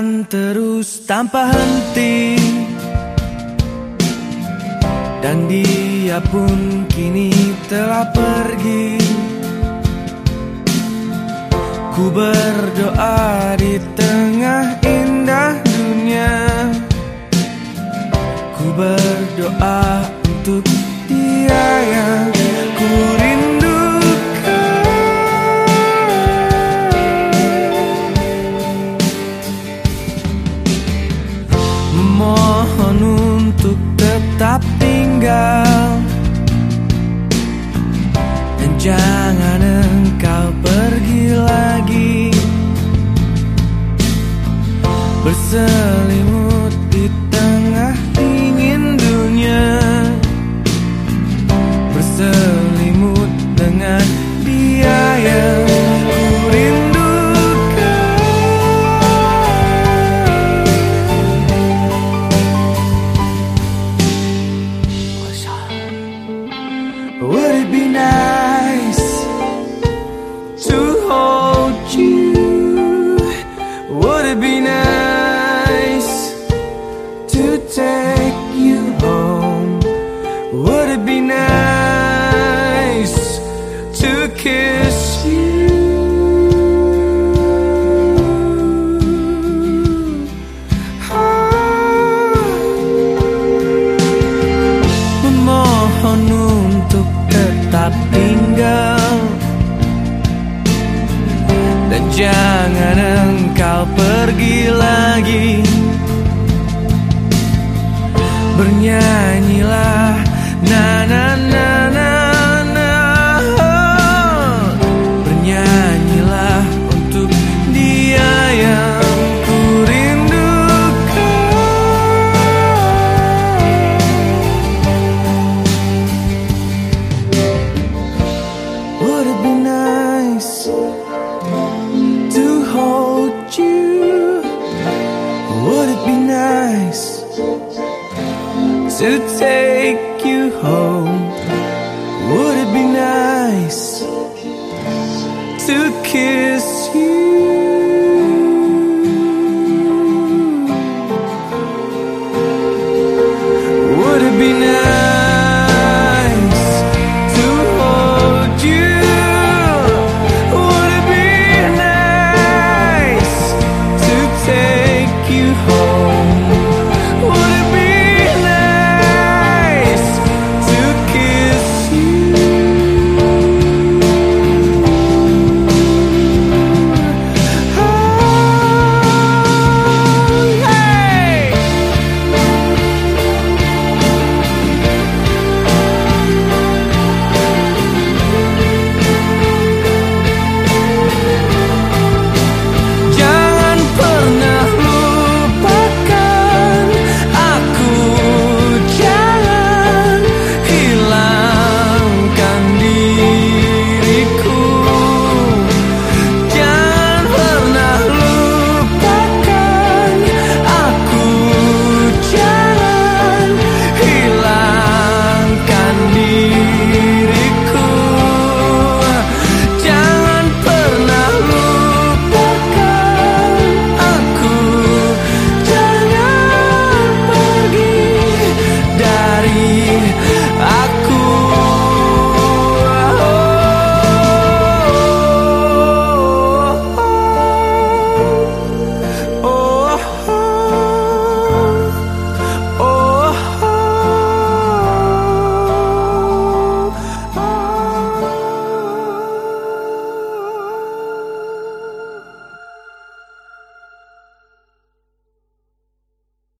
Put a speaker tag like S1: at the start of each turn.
S1: akan terus tanpa henti. Dan dia pun kini telah pergi. Ku berdoa di tengah indah dunia. Ku berdoa jangan engkau pergi lagi. Berselimut di tengah dingin dunia. Berselimut kiss you? Memohon untuk tetap tinggal. Dan jangan engkau pergi take you home? Would it be nice to kiss